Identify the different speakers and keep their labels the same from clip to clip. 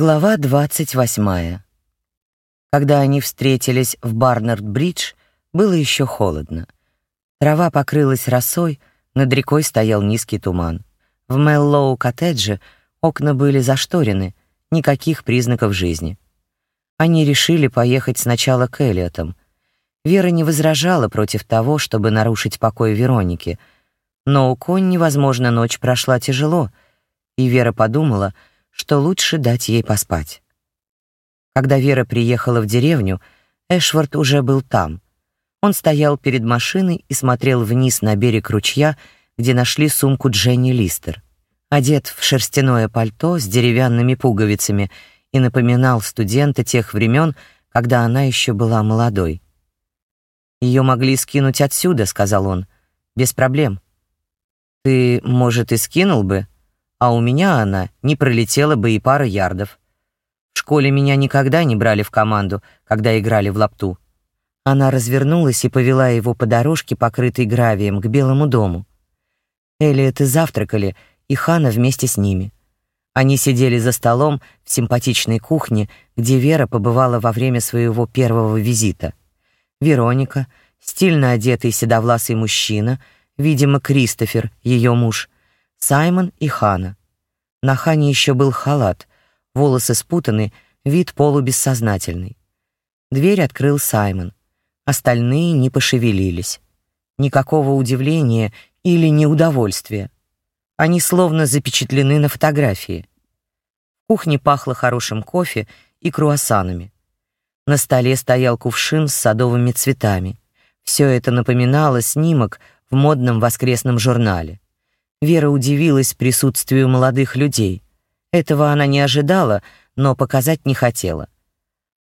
Speaker 1: Глава двадцать восьмая. Когда они встретились в Барнард-бридж, было еще холодно. Трава покрылась росой, над рекой стоял низкий туман. В Меллоу-коттедже окна были зашторены, никаких признаков жизни. Они решили поехать сначала к Эллиотам. Вера не возражала против того, чтобы нарушить покой Вероники, но у Конни, возможно, ночь прошла тяжело, и Вера подумала — что лучше дать ей поспать. Когда Вера приехала в деревню, Эшвард уже был там. Он стоял перед машиной и смотрел вниз на берег ручья, где нашли сумку Дженни Листер. Одет в шерстяное пальто с деревянными пуговицами и напоминал студента тех времен, когда она еще была молодой. Ее могли скинуть отсюда, сказал он. Без проблем. Ты, может, и скинул бы, а у меня она не пролетела бы и пара ярдов. В школе меня никогда не брали в команду, когда играли в лапту. Она развернулась и повела его по дорожке, покрытой гравием, к Белому дому. Элиот и завтракали, и Хана вместе с ними. Они сидели за столом в симпатичной кухне, где Вера побывала во время своего первого визита. Вероника, стильно одетый седовласый мужчина, видимо, Кристофер, ее муж — Саймон и Хана. На Хане еще был халат, волосы спутаны, вид полубессознательный. Дверь открыл Саймон. Остальные не пошевелились. Никакого удивления или неудовольствия. Они словно запечатлены на фотографии. В кухне пахло хорошим кофе и круассанами. На столе стоял кувшин с садовыми цветами. Все это напоминало снимок в модном воскресном журнале. Вера удивилась присутствию молодых людей. Этого она не ожидала, но показать не хотела.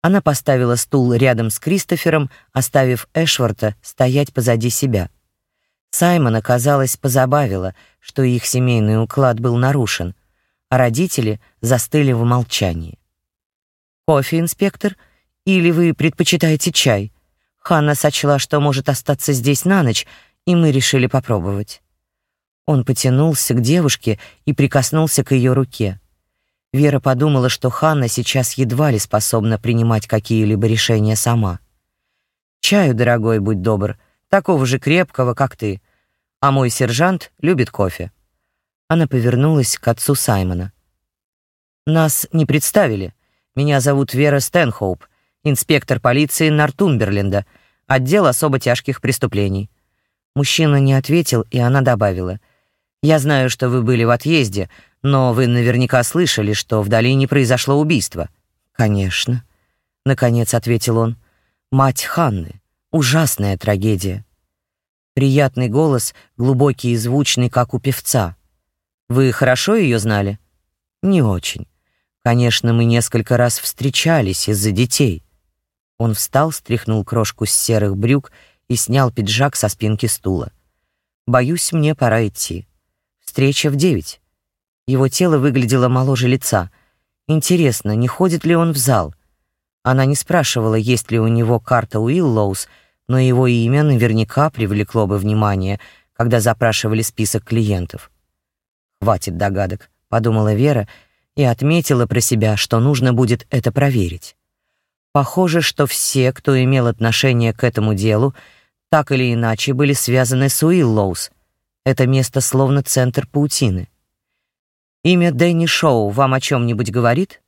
Speaker 1: Она поставила стул рядом с Кристофером, оставив Эшварта стоять позади себя. Саймона, казалось, позабавило, что их семейный уклад был нарушен, а родители застыли в молчании. «Кофе, инспектор? Или вы предпочитаете чай?» Ханна сочла, что может остаться здесь на ночь, и мы решили попробовать. Он потянулся к девушке и прикоснулся к ее руке. Вера подумала, что Ханна сейчас едва ли способна принимать какие-либо решения сама. «Чаю, дорогой, будь добр, такого же крепкого, как ты. А мой сержант любит кофе». Она повернулась к отцу Саймона. «Нас не представили. Меня зовут Вера Стэнхоуп, инспектор полиции Нортумберленда, отдел особо тяжких преступлений». Мужчина не ответил, и она добавила — я знаю, что вы были в отъезде, но вы наверняка слышали, что в долине произошло убийство. Конечно, наконец ответил он. Мать Ханны. Ужасная трагедия. Приятный голос, глубокий и звучный, как у певца. Вы хорошо ее знали? Не очень. Конечно, мы несколько раз встречались из-за детей. Он встал, стряхнул крошку с серых брюк и снял пиджак со спинки стула. Боюсь, мне пора идти. Встреча в девять. Его тело выглядело моложе лица. Интересно, не ходит ли он в зал? Она не спрашивала, есть ли у него карта Уиллоус, но его имя наверняка привлекло бы внимание, когда запрашивали список клиентов. «Хватит догадок», — подумала Вера и отметила про себя, что нужно будет это проверить. Похоже, что все, кто имел отношение к этому делу, так или иначе были связаны с Уиллоус — это место словно центр паутины. Имя Дэнни Шоу вам о чем-нибудь говорит?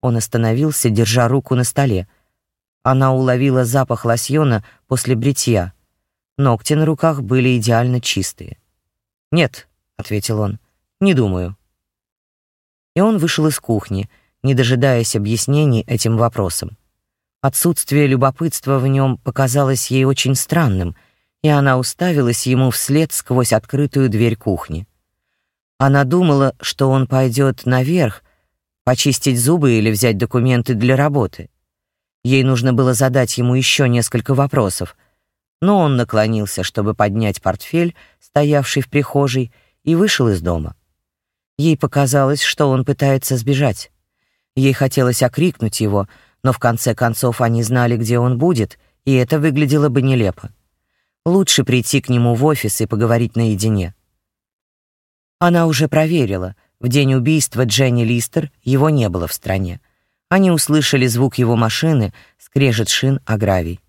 Speaker 1: Он остановился, держа руку на столе. Она уловила запах лосьона после бритья. Ногти на руках были идеально чистые. «Нет», — ответил он, — «не думаю». И он вышел из кухни, не дожидаясь объяснений этим вопросам. Отсутствие любопытства в нем показалось ей очень странным — и она уставилась ему вслед сквозь открытую дверь кухни. Она думала, что он пойдет наверх, почистить зубы или взять документы для работы. Ей нужно было задать ему еще несколько вопросов, но он наклонился, чтобы поднять портфель, стоявший в прихожей, и вышел из дома. Ей показалось, что он пытается сбежать. Ей хотелось окрикнуть его, но в конце концов они знали, где он будет, и это выглядело бы нелепо. Лучше прийти к нему в офис и поговорить наедине. Она уже проверила, В день убийства Дженни Листер его не было в стране. Они услышали звук его машины, скрежет шин о гравий.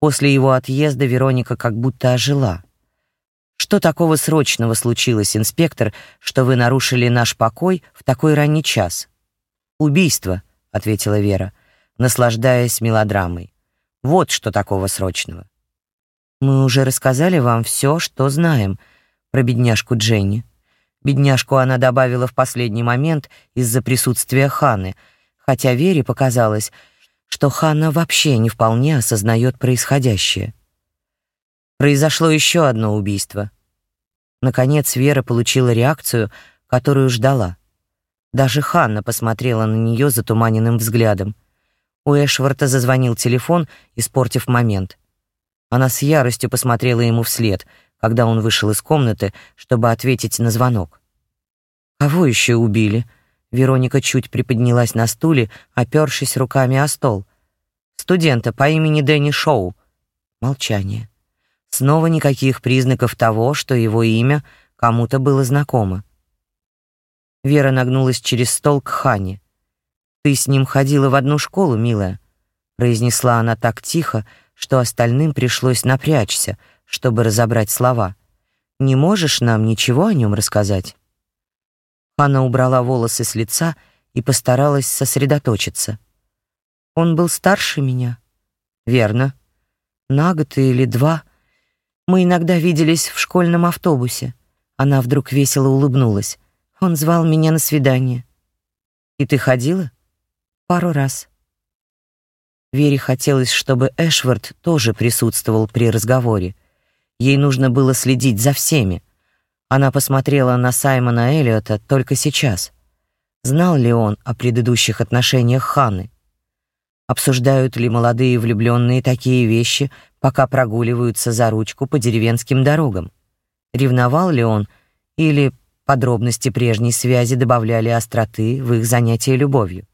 Speaker 1: После его отъезда Вероника как будто ожила. «Что такого срочного случилось, инспектор, что вы нарушили наш покой в такой ранний час?» «Убийство», — ответила Вера, наслаждаясь мелодрамой. «Вот что такого срочного». «Мы уже рассказали вам все, что знаем про бедняжку Дженни». Бедняжку она добавила в последний момент из-за присутствия Ханы, хотя Вере показалось, что Ханна вообще не вполне осознает происходящее. Произошло еще одно убийство. Наконец Вера получила реакцию, которую ждала. Даже Ханна посмотрела на нее затуманенным взглядом. У Эшварта зазвонил телефон, испортив момент. Она с яростью посмотрела ему вслед, когда он вышел из комнаты, чтобы ответить на звонок. «Кого еще убили?» Вероника чуть приподнялась на стуле, опёршись руками о стол. «Студента по имени Дэнни Шоу». Молчание. Снова никаких признаков того, что его имя кому-то было знакомо. Вера нагнулась через стол к Хане. «Ты с ним ходила в одну школу, милая», — произнесла она так тихо, что остальным пришлось напрячься, чтобы разобрать слова. «Не можешь нам ничего о нем рассказать?» Хана убрала волосы с лица и постаралась сосредоточиться. «Он был старше меня?» «Верно. На год или два. Мы иногда виделись в школьном автобусе». Она вдруг весело улыбнулась. Он звал меня на свидание. «И ты ходила?» «Пару раз». Вере хотелось, чтобы Эшвард тоже присутствовал при разговоре. Ей нужно было следить за всеми. Она посмотрела на Саймона Эллиота только сейчас. Знал ли он о предыдущих отношениях Ханны? Обсуждают ли молодые влюбленные такие вещи, пока прогуливаются за ручку по деревенским дорогам? Ревновал ли он или Подробности прежней связи добавляли остроты в их занятие любовью.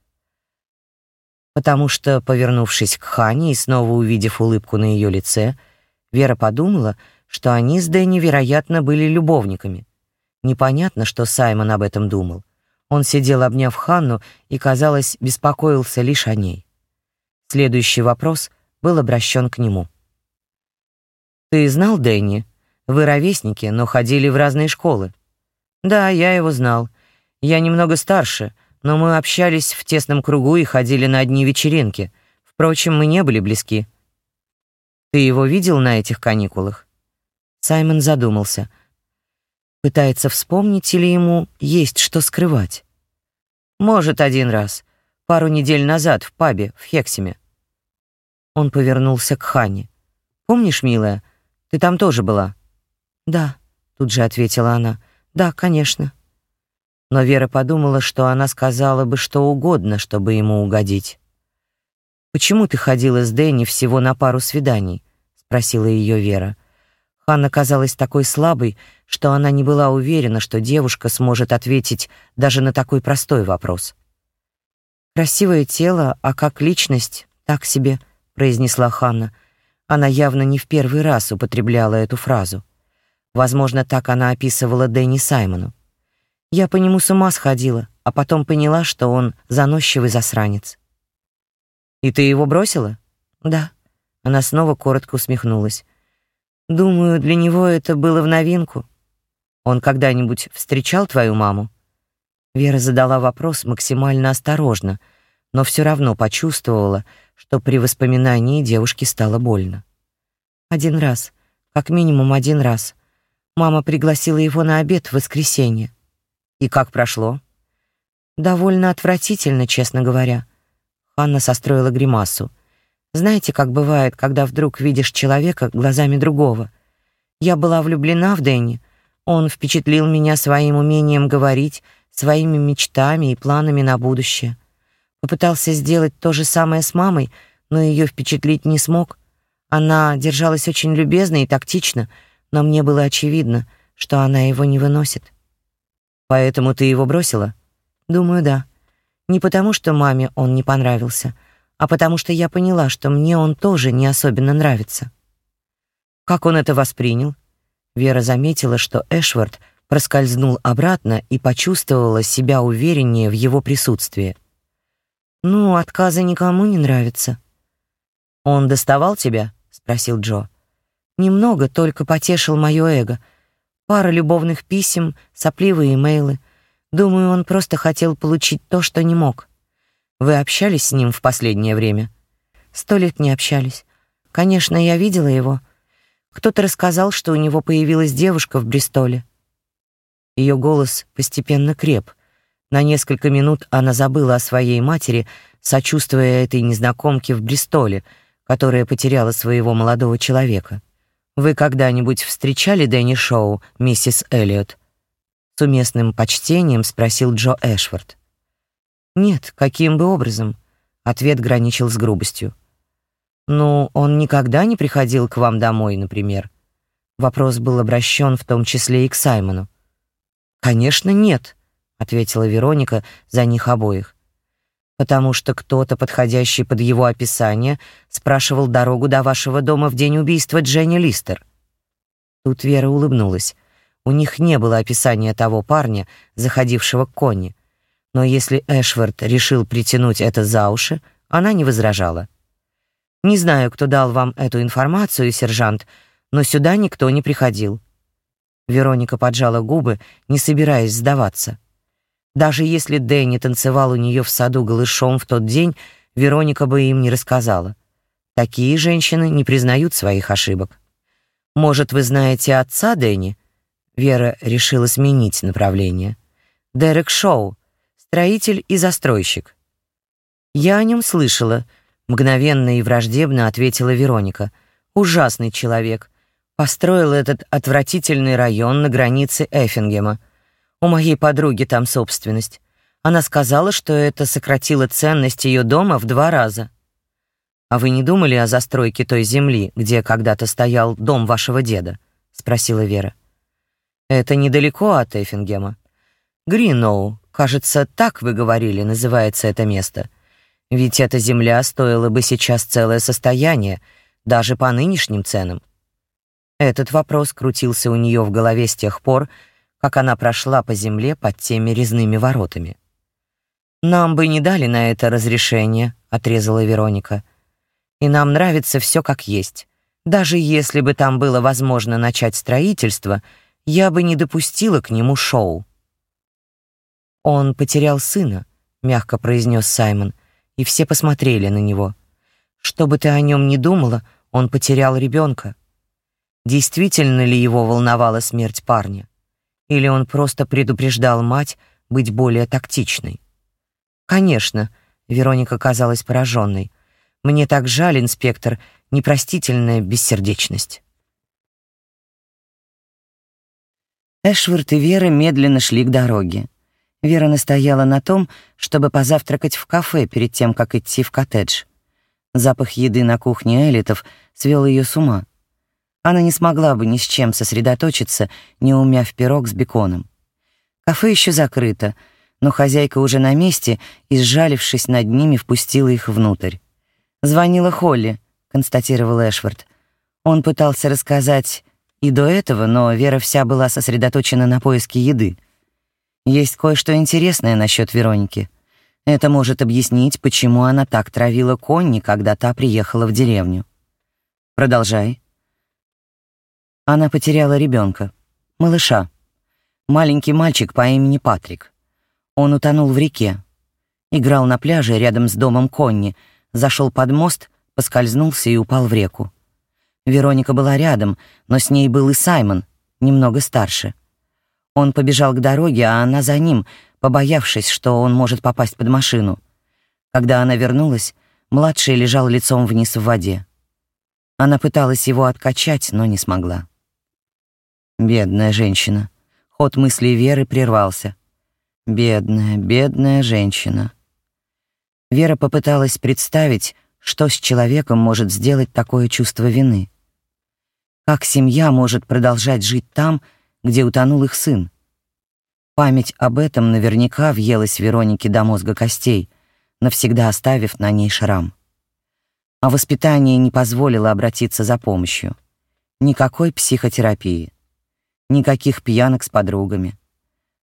Speaker 1: Потому что, повернувшись к Хане и снова увидев улыбку на ее лице, Вера подумала, что они с Дэнни, вероятно, были любовниками. Непонятно, что Саймон об этом думал. Он сидел, обняв Ханну, и, казалось, беспокоился лишь о ней. Следующий вопрос был обращен к нему. «Ты знал Дэнни? Вы ровесники, но ходили в разные школы. Да, я его знал. Я немного старше, но мы общались в тесном кругу и ходили на одни вечеринки. Впрочем, мы не были близки. Ты его видел на этих каникулах? Саймон задумался. Пытается вспомнить или ему есть что скрывать. Может, один раз. Пару недель назад в пабе в Хексиме. Он повернулся к Ханне. Помнишь, милая, ты там тоже была? Да, тут же ответила она. Да, конечно. Но Вера подумала, что она сказала бы что угодно, чтобы ему угодить. Почему ты ходила с Дэнни всего на пару свиданий? спросила ее Вера. Ханна казалась такой слабой, что она не была уверена, что девушка сможет ответить даже на такой простой вопрос. Красивое тело, а как личность так себе, произнесла Ханна. Она явно не в первый раз употребляла эту фразу. Возможно, так она описывала Дэнни Саймону. Я по нему с ума сходила, а потом поняла, что он заносчивый засранец. «И ты его бросила?» «Да». Она снова коротко усмехнулась. «Думаю, для него это было в новинку. Он когда-нибудь встречал твою маму?» Вера задала вопрос максимально осторожно, но все равно почувствовала, что при воспоминании девушке стало больно. Один раз, как минимум один раз — Мама пригласила его на обед в воскресенье. И как прошло? Довольно отвратительно, честно говоря. Ханна состроила гримасу. Знаете, как бывает, когда вдруг видишь человека глазами другого? Я была влюблена в Дэнни. Он впечатлил меня своим умением говорить, своими мечтами и планами на будущее. Попытался сделать то же самое с мамой, но ее впечатлить не смог. Она держалась очень любезно и тактично — но мне было очевидно, что она его не выносит. Поэтому ты его бросила? Думаю, да. Не потому, что маме он не понравился, а потому что я поняла, что мне он тоже не особенно нравится. Как он это воспринял? Вера заметила, что Эшвард проскользнул обратно и почувствовала себя увереннее в его присутствии. «Ну, отказы никому не нравятся». «Он доставал тебя?» — спросил Джо. «Немного, только потешил мое эго. Пара любовных писем, сопливые имейлы. Думаю, он просто хотел получить то, что не мог. Вы общались с ним в последнее время?» «Сто лет не общались. Конечно, я видела его. Кто-то рассказал, что у него появилась девушка в Бристоле. Ее голос постепенно креп. На несколько минут она забыла о своей матери, сочувствуя этой незнакомке в Бристоле, которая потеряла своего молодого человека. «Вы когда-нибудь встречали Дэнни Шоу, миссис Эллиот?» С уместным почтением спросил Джо Эшфорд. «Нет, каким бы образом?» Ответ граничил с грубостью. «Ну, он никогда не приходил к вам домой, например?» Вопрос был обращен в том числе и к Саймону. «Конечно, нет», — ответила Вероника за них обоих. «Потому что кто-то, подходящий под его описание, спрашивал дорогу до вашего дома в день убийства Дженни Листер». Тут Вера улыбнулась. У них не было описания того парня, заходившего к Конни. Но если Эшвард решил притянуть это за уши, она не возражала. «Не знаю, кто дал вам эту информацию, сержант, но сюда никто не приходил. Вероника поджала губы, не собираясь сдаваться. Даже если Дэнни танцевал у нее в саду голышом в тот день, Вероника бы им не рассказала. Такие женщины не признают своих ошибок. Может, вы знаете отца Дэнни? Вера решила сменить направление. Дерек Шоу, строитель и застройщик. Я о нем слышала, мгновенно и враждебно ответила Вероника. Ужасный человек построил этот отвратительный район на границе Эффингема. У моей подруги там собственность. Она сказала, что это сократило ценность ее дома в два раза. А вы не думали о застройке той земли, где когда-то стоял дом вашего деда? спросила Вера. Это недалеко от Эффингема. Гриноу, кажется, так вы говорили, называется это место. Ведь эта земля стоила бы сейчас целое состояние, даже по нынешним ценам. Этот вопрос крутился у нее в голове с тех пор, как она прошла по земле под теми резными воротами. «Нам бы не дали на это разрешение», — отрезала Вероника. «И нам нравится все как есть. Даже если бы там было возможно начать строительство, я бы не допустила к нему шоу». «Он потерял сына», — мягко произнес Саймон, и все посмотрели на него. «Что бы ты о нем ни думала, он потерял ребенка. Действительно ли его волновала смерть парня? Или он просто предупреждал мать быть более тактичной? Конечно, Вероника казалась пораженной. Мне так жаль, инспектор, непростительная бессердечность. Эшвард и Вера медленно шли к дороге. Вера настояла на том, чтобы позавтракать в кафе перед тем, как идти в коттедж. Запах еды на кухне Элитов свел ее с ума. Она не смогла бы ни с чем сосредоточиться, не умяв пирог с беконом. Кафе еще закрыто, но хозяйка уже на месте и, сжалившись над ними, впустила их внутрь. «Звонила Холли», — констатировал Эшвард. Он пытался рассказать и до этого, но Вера вся была сосредоточена на поиске еды. Есть кое-что интересное насчет Вероники. Это может объяснить, почему она так травила Конни, когда та приехала в деревню. Продолжай. Она потеряла ребенка, малыша, маленький мальчик по имени Патрик. Он утонул в реке, играл на пляже рядом с домом Конни, зашел под мост, поскользнулся и упал в реку. Вероника была рядом, но с ней был и Саймон, немного старше. Он побежал к дороге, а она за ним, побоявшись, что он может попасть под машину. Когда она вернулась, младший лежал лицом вниз в воде. Она пыталась его откачать, но не смогла. Бедная женщина. Ход мыслей Веры прервался. Бедная, бедная женщина. Вера попыталась представить, что с человеком может сделать такое чувство вины. Как семья может продолжать жить там, где утонул их сын? Память об этом наверняка въелась Веронике до мозга костей, навсегда оставив на ней шрам. А воспитание не позволило обратиться за помощью. Никакой психотерапии. Никаких пьянок с подругами.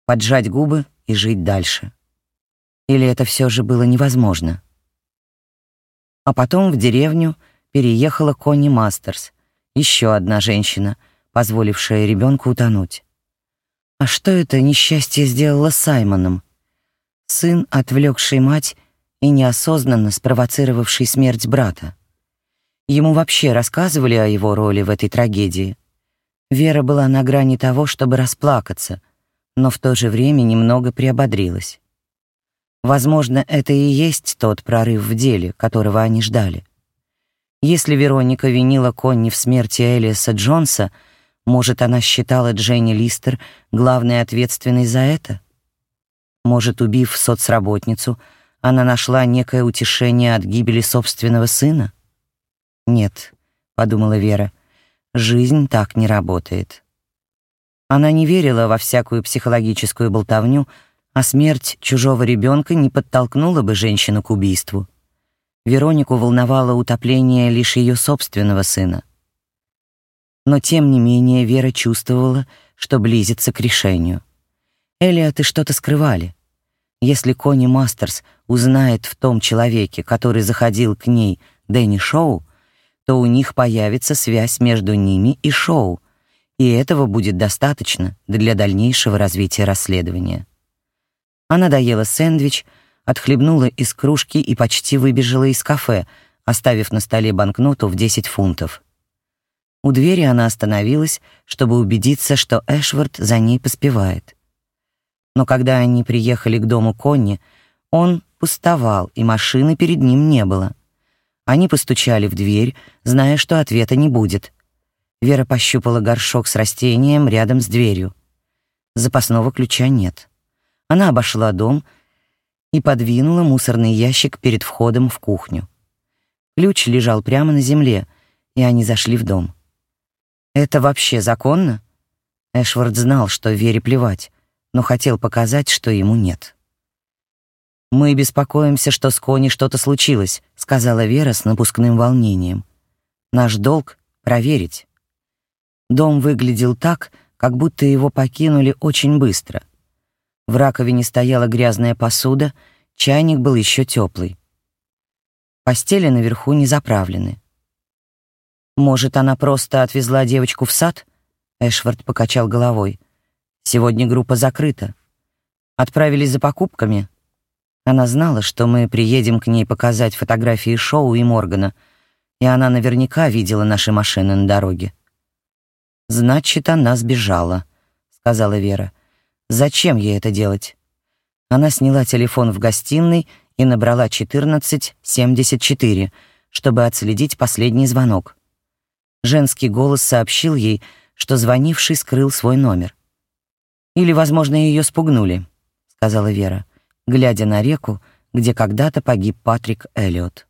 Speaker 1: Поджать губы и жить дальше. Или это все же было невозможно? А потом в деревню переехала Конни Мастерс, еще одна женщина, позволившая ребенку утонуть. А что это несчастье сделало с Саймоном? Сын, отвлекший мать и неосознанно спровоцировавший смерть брата. Ему вообще рассказывали о его роли в этой трагедии. Вера была на грани того, чтобы расплакаться, но в то же время немного приободрилась. Возможно, это и есть тот прорыв в деле, которого они ждали. Если Вероника винила Конни в смерти Элиаса Джонса, может, она считала Дженни Листер главной ответственной за это? Может, убив соцработницу, она нашла некое утешение от гибели собственного сына? Нет, подумала Вера. Жизнь так не работает. Она не верила во всякую психологическую болтовню, а смерть чужого ребенка не подтолкнула бы женщину к убийству. Веронику волновало утопление лишь ее собственного сына. Но тем не менее Вера чувствовала, что близится к решению. Элиоты что-то скрывали. Если Кони Мастерс узнает в том человеке, который заходил к ней, Дэнни Шоу, то у них появится связь между ними и Шоу, и этого будет достаточно для дальнейшего развития расследования. Она доела сэндвич, отхлебнула из кружки и почти выбежала из кафе, оставив на столе банкноту в 10 фунтов. У двери она остановилась, чтобы убедиться, что Эшвард за ней поспевает. Но когда они приехали к дому Конни, он пустовал, и машины перед ним не было. Они постучали в дверь, зная, что ответа не будет. Вера пощупала горшок с растением рядом с дверью. Запасного ключа нет. Она обошла дом и подвинула мусорный ящик перед входом в кухню. Ключ лежал прямо на земле, и они зашли в дом. «Это вообще законно?» Эшвард знал, что Вере плевать, но хотел показать, что ему нет. «Мы беспокоимся, что с Кони что-то случилось», — сказала Вера с напускным волнением. «Наш долг — проверить». Дом выглядел так, как будто его покинули очень быстро. В раковине стояла грязная посуда, чайник был еще теплый. Постели наверху не заправлены. «Может, она просто отвезла девочку в сад?» Эшвард покачал головой. «Сегодня группа закрыта. Отправились за покупками?» Она знала, что мы приедем к ней показать фотографии Шоу и Моргана, и она наверняка видела наши машины на дороге. «Значит, она сбежала», — сказала Вера. «Зачем ей это делать?» Она сняла телефон в гостиной и набрала 1474, чтобы отследить последний звонок. Женский голос сообщил ей, что звонивший скрыл свой номер. «Или, возможно, ее спугнули», — сказала Вера глядя на реку, где когда-то погиб Патрик Эллиот.